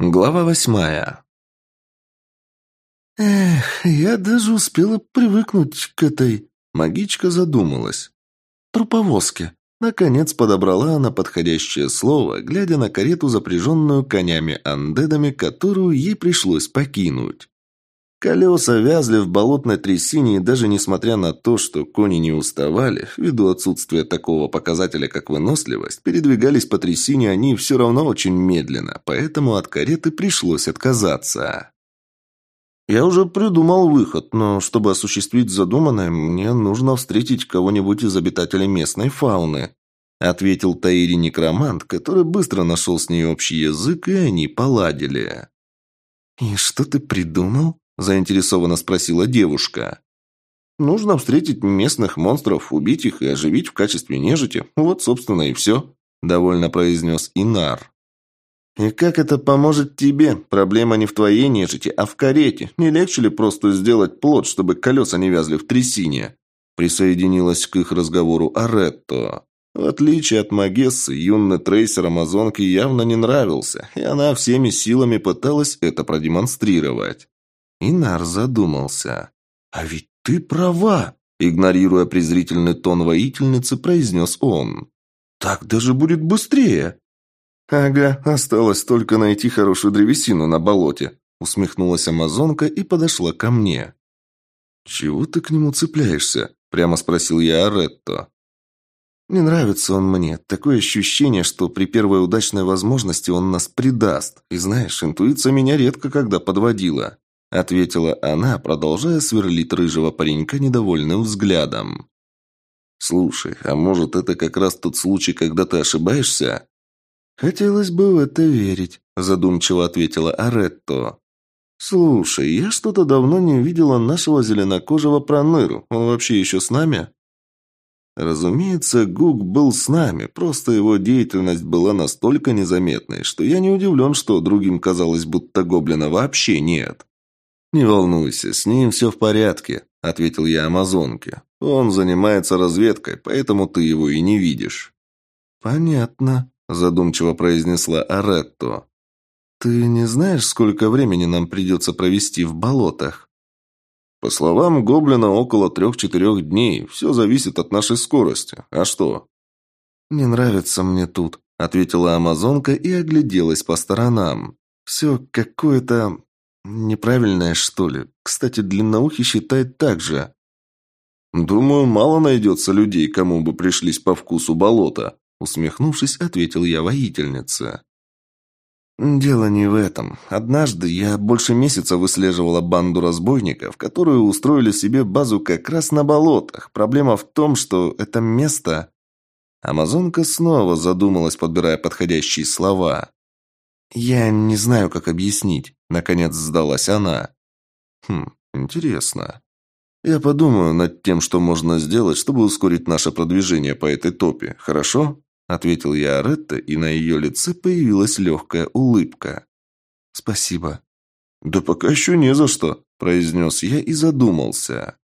Глава восьмая. «Эх, я даже успела привыкнуть к этой...» Магичка задумалась. «Труповозке». Наконец подобрала она подходящее слово, глядя на карету, запряженную конями-андедами, которую ей пришлось покинуть. Колеса вязли в болотной трясине, и даже несмотря на то, что кони не уставали, ввиду отсутствия такого показателя, как выносливость, передвигались по трясине они все равно очень медленно, поэтому от кареты пришлось отказаться. «Я уже придумал выход, но чтобы осуществить задуманное, мне нужно встретить кого-нибудь из обитателей местной фауны», ответил Таири Некромант, который быстро нашел с ней общий язык, и они поладили. «И что ты придумал?» Заинтересованно спросила девушка. «Нужно встретить местных монстров, убить их и оживить в качестве нежити. Вот, собственно, и все», – довольно произнес Инар. «И как это поможет тебе? Проблема не в твоей нежити, а в карете. Не легче ли просто сделать плод, чтобы колеса не вязли в трясине?» Присоединилась к их разговору Аретто. В отличие от Магессы, юный трейсер Амазонки явно не нравился, и она всеми силами пыталась это продемонстрировать. Инар задумался. «А ведь ты права!» Игнорируя презрительный тон воительницы, произнес он. «Так даже будет быстрее!» «Ага, осталось только найти хорошую древесину на болоте», усмехнулась амазонка и подошла ко мне. «Чего ты к нему цепляешься?» прямо спросил я Аретто. «Не нравится он мне. Такое ощущение, что при первой удачной возможности он нас предаст. И знаешь, интуиция меня редко когда подводила ответила она, продолжая сверлить рыжего паренька недовольным взглядом. «Слушай, а может, это как раз тот случай, когда ты ошибаешься?» «Хотелось бы в это верить», – задумчиво ответила Аретто. «Слушай, я что-то давно не видела нашего зеленокожего проныру. Он вообще еще с нами?» Разумеется, Гук был с нами, просто его деятельность была настолько незаметной, что я не удивлен, что другим казалось, будто гоблина вообще нет. «Не волнуйся, с ним все в порядке», – ответил я амазонке. «Он занимается разведкой, поэтому ты его и не видишь». «Понятно», – задумчиво произнесла Аретто. «Ты не знаешь, сколько времени нам придется провести в болотах?» «По словам Гоблина, около трех-четырех дней. Все зависит от нашей скорости. А что?» «Не нравится мне тут», – ответила амазонка и огляделась по сторонам. «Все какое-то Неправильное, что ли? Кстати, длинноухий считает так же. Думаю, мало найдется людей, кому бы пришлись по вкусу болота, усмехнувшись, ответил я воительнице. «Дело не в этом. Однажды я больше месяца выслеживала банду разбойников, которые устроили себе базу как раз на болотах. Проблема в том, что это место...» Амазонка снова задумалась, подбирая подходящие слова. «Я не знаю, как объяснить», — наконец сдалась она. «Хм, интересно. Я подумаю над тем, что можно сделать, чтобы ускорить наше продвижение по этой топе, хорошо?» Ответил я Аретта, и на ее лице появилась легкая улыбка. «Спасибо». «Да пока еще не за что», – произнес я и задумался.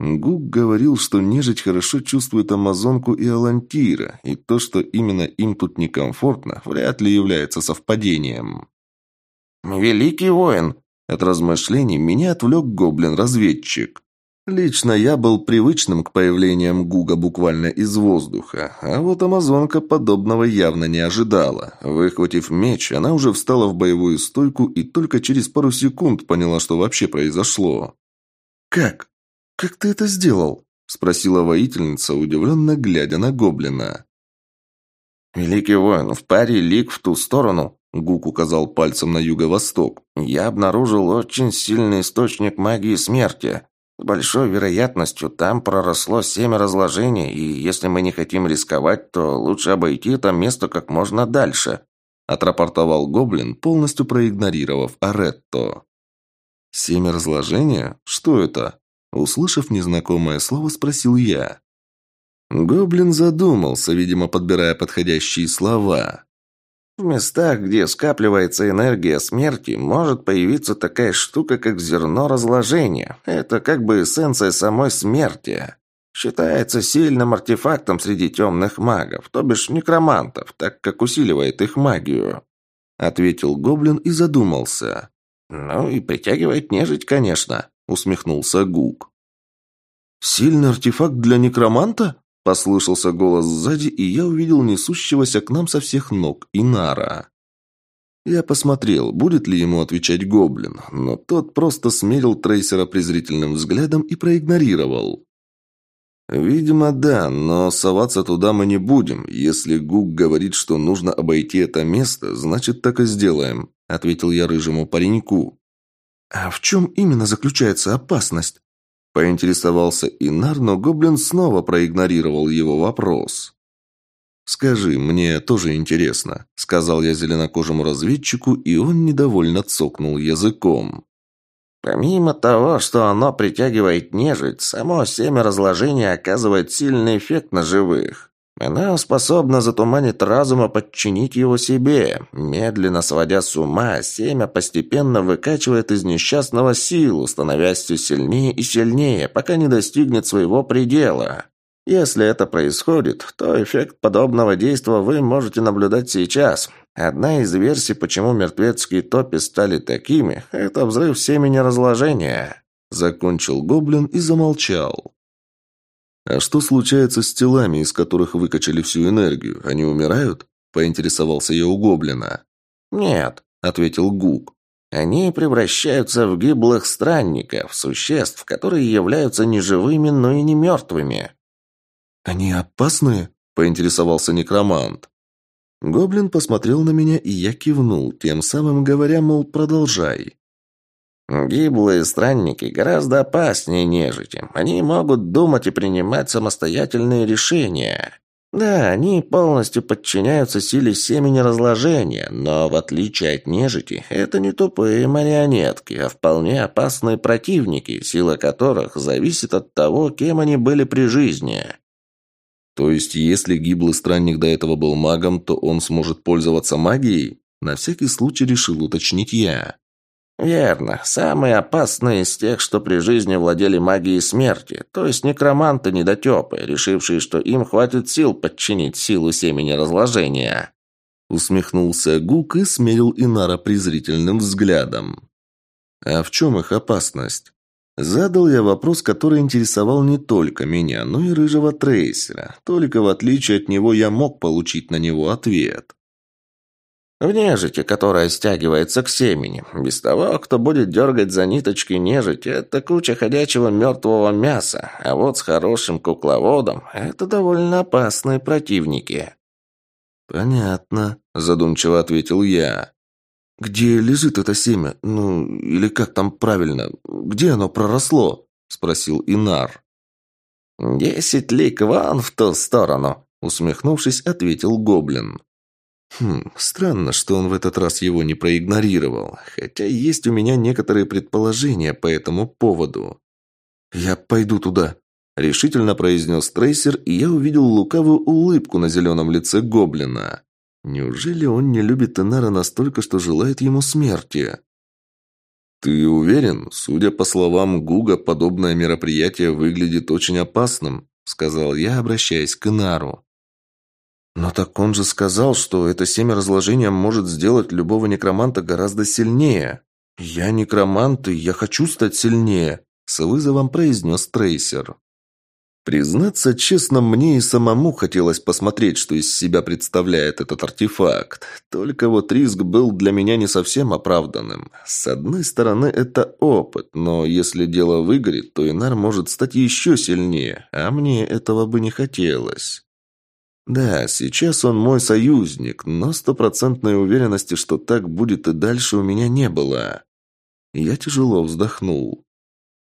Гук говорил, что нежить хорошо чувствует амазонку и алантира, и то, что именно им тут некомфортно, вряд ли является совпадением. «Великий воин!» От размышлений меня отвлек гоблин-разведчик. Лично я был привычным к появлениям Гуга буквально из воздуха, а вот амазонка подобного явно не ожидала. Выхватив меч, она уже встала в боевую стойку и только через пару секунд поняла, что вообще произошло. «Как?» «Как ты это сделал?» – спросила воительница, удивленно глядя на гоблина. «Великий воин, в паре лик в ту сторону», – Гук указал пальцем на юго-восток. «Я обнаружил очень сильный источник магии смерти. С большой вероятностью там проросло семя разложения, и если мы не хотим рисковать, то лучше обойти это место как можно дальше», – отрапортовал гоблин, полностью проигнорировав Аретто. «Семя разложения? Что это?» Услышав незнакомое слово, спросил я. Гоблин задумался, видимо, подбирая подходящие слова. В местах, где скапливается энергия смерти, может появиться такая штука, как зерно разложения. Это как бы эссенция самой смерти. Считается сильным артефактом среди темных магов, то бишь некромантов, так как усиливает их магию. ответил гоблин и задумался. «Ну и притягивает нежить, конечно», — усмехнулся Гук. «Сильный артефакт для некроманта?» – послышался голос сзади, и я увидел несущегося к нам со всех ног Инара. Я посмотрел, будет ли ему отвечать гоблин, но тот просто смерил трейсера презрительным взглядом и проигнорировал. «Видимо, да, но соваться туда мы не будем. Если Гук говорит, что нужно обойти это место, значит, так и сделаем», — ответил я рыжему пареньку. «А в чем именно заключается опасность?» Поинтересовался Инар, но гоблин снова проигнорировал его вопрос. «Скажи, мне тоже интересно», — сказал я зеленокожему разведчику, и он недовольно цокнул языком. Помимо того, что оно притягивает нежить, само семя разложения оказывает сильный эффект на живых. Она способна затуманить разум и подчинить его себе. Медленно сводя с ума, семя постепенно выкачивает из несчастного силу, становясь все сильнее и сильнее, пока не достигнет своего предела. Если это происходит, то эффект подобного действия вы можете наблюдать сейчас. Одна из версий, почему мертвецкие топи стали такими, это взрыв семени разложения. Закончил гоблин и замолчал. «А что случается с телами, из которых выкачали всю энергию? Они умирают?» – поинтересовался я у гоблина. «Нет», – ответил Гук. «Они превращаются в гиблых странников, существ, которые являются не живыми, но и не мертвыми». «Они опасные?» – поинтересовался некромант. Гоблин посмотрел на меня, и я кивнул, тем самым говоря, мол, продолжай. Гиблые странники гораздо опаснее нежити. Они могут думать и принимать самостоятельные решения. Да, они полностью подчиняются силе семени разложения, но в отличие от нежити, это не тупые марионетки, а вполне опасные противники, сила которых зависит от того, кем они были при жизни. То есть, если гиблый странник до этого был магом, то он сможет пользоваться магией? На всякий случай решил уточнить я. «Верно. Самые опасные из тех, что при жизни владели магией смерти, то есть некроманты-недотепы, решившие, что им хватит сил подчинить силу семени разложения». Усмехнулся Гук и смерил Инара презрительным взглядом. «А в чем их опасность?» Задал я вопрос, который интересовал не только меня, но и рыжего трейсера. Только в отличие от него я мог получить на него ответ. В нежити, которая стягивается к семени. Без того, кто будет дергать за ниточки нежити, это куча ходячего мертвого мяса. А вот с хорошим кукловодом это довольно опасные противники. «Понятно», – задумчиво ответил я. «Где лежит это семя? Ну, или как там правильно? Где оно проросло?» – спросил Инар. «Десять лик вон в ту сторону», – усмехнувшись, ответил Гоблин. Хм, странно, что он в этот раз его не проигнорировал, хотя есть у меня некоторые предположения по этому поводу. «Я пойду туда», – решительно произнес Трейсер, и я увидел лукавую улыбку на зеленом лице гоблина. Неужели он не любит Энара настолько, что желает ему смерти? «Ты уверен? Судя по словам Гуга, подобное мероприятие выглядит очень опасным», – сказал я, обращаясь к Энару. «Но так он же сказал, что это семя разложения может сделать любого некроманта гораздо сильнее. Я некромант, и я хочу стать сильнее», – с вызовом произнес Трейсер. Признаться честно, мне и самому хотелось посмотреть, что из себя представляет этот артефакт. Только вот риск был для меня не совсем оправданным. С одной стороны, это опыт, но если дело выгорит, то Инар может стать еще сильнее, а мне этого бы не хотелось. Да, сейчас он мой союзник, но стопроцентной уверенности, что так будет и дальше, у меня не было. Я тяжело вздохнул.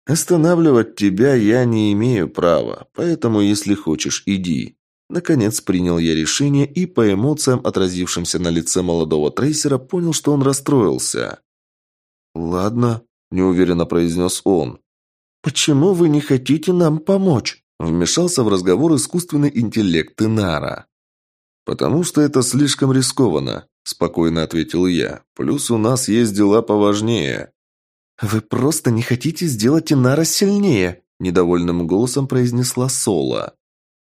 Останавливать тебя я не имею права, поэтому, если хочешь, иди. Наконец принял я решение и по эмоциям, отразившимся на лице молодого трейсера, понял, что он расстроился. «Ладно», – неуверенно произнес он. «Почему вы не хотите нам помочь?» Вмешался в разговор искусственный интеллект Инара. «Потому что это слишком рискованно», – спокойно ответил я. «Плюс у нас есть дела поважнее». «Вы просто не хотите сделать Инара сильнее», – недовольным голосом произнесла Соло.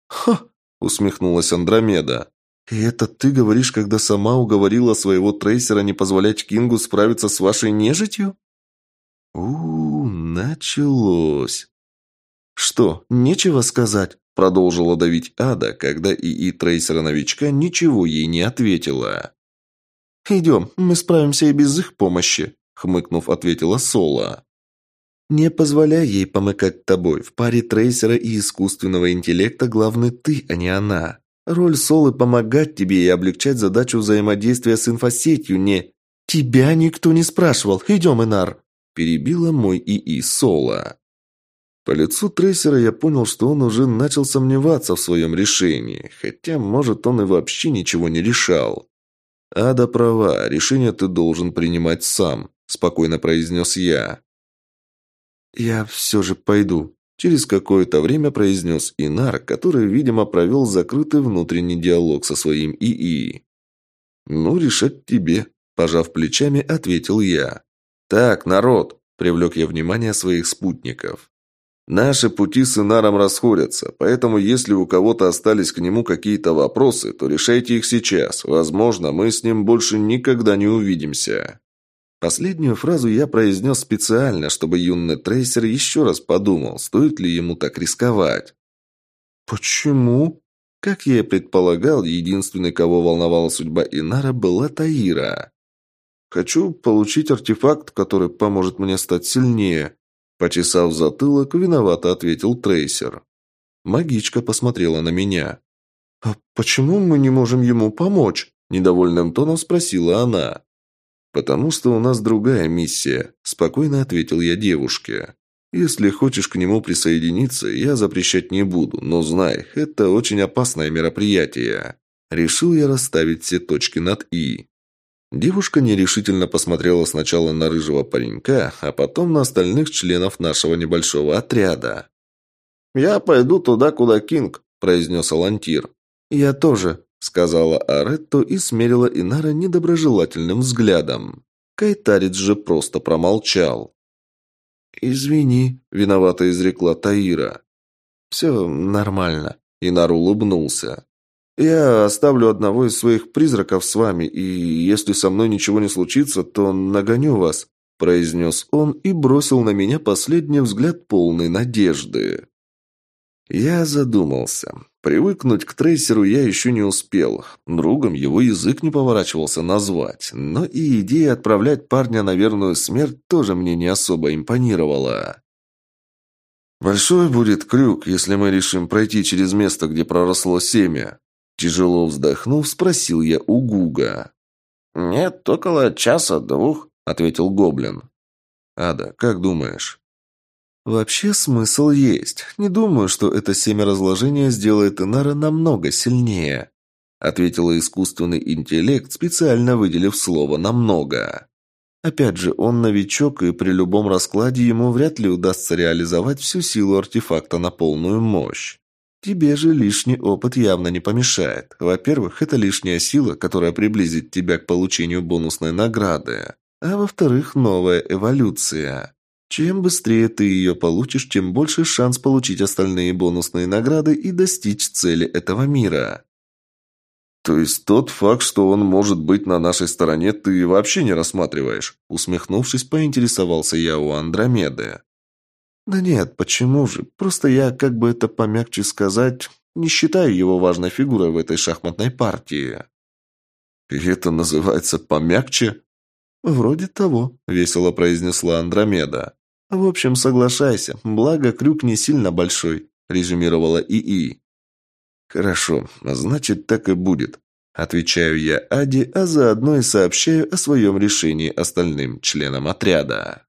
«Ха!» – усмехнулась Андромеда. И это ты говоришь, когда сама уговорила своего трейсера не позволять Кингу справиться с вашей нежитью? у, -у началось. Что, нечего сказать? Продолжила давить Ада, когда ИИ трейсера-новичка ничего ей не ответила. «Идем, мы справимся и без их помощи», — хмыкнув, ответила Соло. «Не позволяй ей помыкать тобой. В паре трейсера и искусственного интеллекта главный ты, а не она. Роль Солы – помогать тебе и облегчать задачу взаимодействия с инфосетью, не... Тебя никто не спрашивал. Идем, Инар!» Перебила мой ИИ Сола. По лицу трейсера я понял, что он уже начал сомневаться в своем решении, хотя, может, он и вообще ничего не решал. «Ада права, решение ты должен принимать сам», – спокойно произнес я. «Я все же пойду», – через какое-то время произнес Инар, который, видимо, провел закрытый внутренний диалог со своим ИИ. «Ну, решать тебе», – пожав плечами, ответил я. «Так, народ», – привлек я внимание своих спутников. Наши пути с Инаром расходятся, поэтому если у кого-то остались к нему какие-то вопросы, то решайте их сейчас. Возможно, мы с ним больше никогда не увидимся. Последнюю фразу я произнес специально, чтобы юный трейсер еще раз подумал, стоит ли ему так рисковать. «Почему?» Как я и предполагал, единственной, кого волновала судьба Инара, была Таира. «Хочу получить артефакт, который поможет мне стать сильнее», Почесав затылок, виновато ответил трейсер. Магичка посмотрела на меня. «А почему мы не можем ему помочь?» – недовольным тоном спросила она. «Потому что у нас другая миссия», – спокойно ответил я девушке. «Если хочешь к нему присоединиться, я запрещать не буду, но знай, это очень опасное мероприятие». Решил я расставить все точки над «и». Девушка нерешительно посмотрела сначала на рыжего паренька, а потом на остальных членов нашего небольшого отряда. «Я пойду туда, куда Кинг», – произнес Алантир. «Я тоже», – сказала Аретто и смерила Инара недоброжелательным взглядом. Кайтарец же просто промолчал. «Извини», – виновато изрекла Таира. «Все нормально», – Инар улыбнулся. Я оставлю одного из своих призраков с вами, и если со мной ничего не случится, то нагоню вас», – произнес он и бросил на меня последний взгляд полной надежды. Я задумался. Привыкнуть к трейсеру я еще не успел. Другом его язык не поворачивался назвать. Но и идея отправлять парня на верную смерть тоже мне не особо импонировала. «Большой будет крюк, если мы решим пройти через место, где проросло семя», Тяжело вздохнув, спросил я у Гуга. «Нет, около часа-двух», — ответил Гоблин. «Ада, как думаешь?» «Вообще смысл есть. Не думаю, что это семяразложение сделает Инара намного сильнее», ответила искусственный интеллект, специально выделив слово «намного». Опять же, он новичок, и при любом раскладе ему вряд ли удастся реализовать всю силу артефакта на полную мощь. Тебе же лишний опыт явно не помешает. Во-первых, это лишняя сила, которая приблизит тебя к получению бонусной награды. А во-вторых, новая эволюция. Чем быстрее ты ее получишь, тем больше шанс получить остальные бонусные награды и достичь цели этого мира. То есть тот факт, что он может быть на нашей стороне, ты вообще не рассматриваешь? Усмехнувшись, поинтересовался я у Андромеды. «Да нет, почему же? Просто я, как бы это помягче сказать, не считаю его важной фигурой в этой шахматной партии». «И это называется помягче?» «Вроде того», — весело произнесла Андромеда. «В общем, соглашайся, благо крюк не сильно большой», — резюмировала ИИ. «Хорошо, значит, так и будет», — отвечаю я Аде, а заодно и сообщаю о своем решении остальным членам отряда.